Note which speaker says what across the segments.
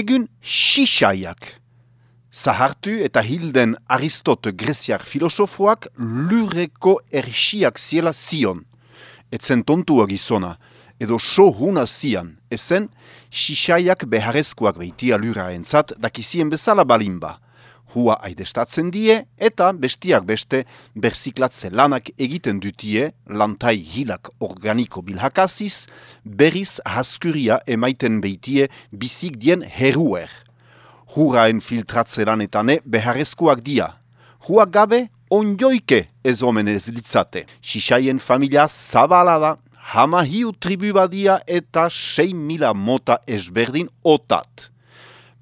Speaker 1: egun xixaiak. Zahartu eta hilden Aristot greziar filosofoak lurreko erxiak ziela zion. Etzen tontua gizona, edo so huna zian, ezen xixaiak beharrezkoak behitia lura entzat dakizien bezala balimba hua aidestatzen die eta bestiak beste berziklatze lanak egiten dutie lantai hilak organiko bilhakaziz, berriz haskuria emaiten beitie bizik dien heruer. Huraen filtratze lanetane beharrezkoak dia. Hua gabe onjoike ez omen ez litzate. Sisaien familia zabala da, hama hiu tribu badia eta 6 mila mota esberdin otat.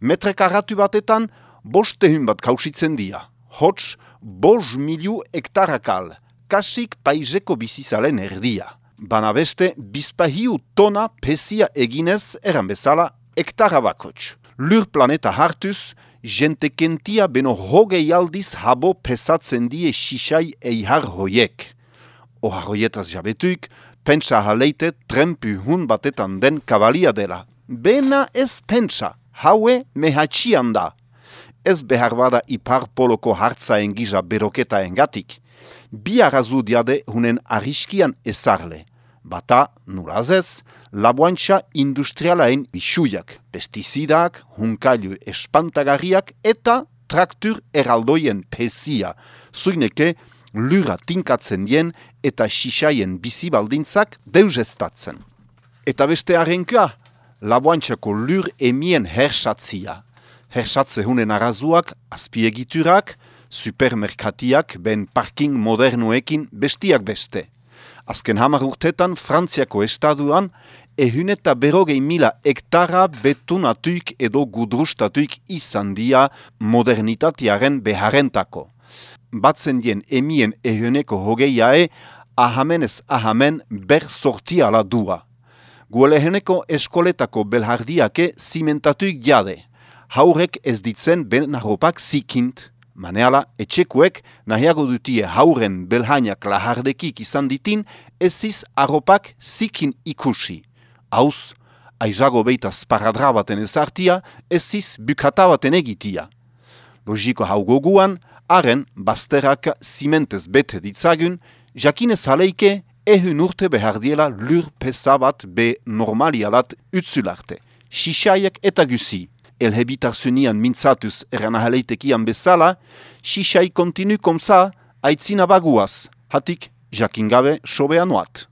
Speaker 1: Metrekarratu batetan, bostehun bat kausitzen dia. Hots, bos miliu hektarakal, kasik paizeko bizizalen erdia. Bana beste, bizpahiu tona pesia eginez eran bezala hektara bakots. Lur planeta hartuz, jentekentia beno hogei aldiz habo pesatzen die sisai eihar hoiek. Oha hoietaz jabetuik, pentsa haleite trempu hun batetan den kabalia dela. Bena ez pentsa, haue mehatxian da ez behar bada ipar poloko hartzaen gisa beroketa engatik, bi arrazu diade hunen arriskian ezarle. Bata, nurazez, laboantxa industrialaen isuiak, pestizidak, hunkailu espantagarriak eta traktur eraldoien pesia, zuineke lura tinkatzen dien eta sisaien bizibaldintzak deusestatzen. Eta beste harrenkua, laboantxako lur emien hersatzia, hersatze hunen arazuak, azpiegiturak, supermerkatiak, ben parking modernuekin bestiak beste. Azken hamar urtetan, Frantziako estaduan, ehun eta berogei mila hektara betunatuik edo gudrustatuik izan dia modernitatiaren beharentako. Batzen dien emien ehuneko hogeiae, ahamenez ahamen ber sortiala dua. Gueleheneko eskoletako belhardiake zimentatuik jade haurek ez ditzen ben arropak zikint. Maneala, etxekuek nahiago dutie hauren belhainak lahardekik izan ditin, eziz arropak zikin ikusi. Hauz, aizago beita sparadra baten ezartia, eziz bukata baten egitia. Logiko hau haren bazterak zimentez bete ditzagun, jakinez haleike, ehun urte behar lur pesabat be normalialat utzularte. Sisaiek eta gusi, elhebitar zunian mintzatuz eran ahaleitekian bezala, xixai kontinu komza aitzina baguaz, hatik jakingabe sobea noat.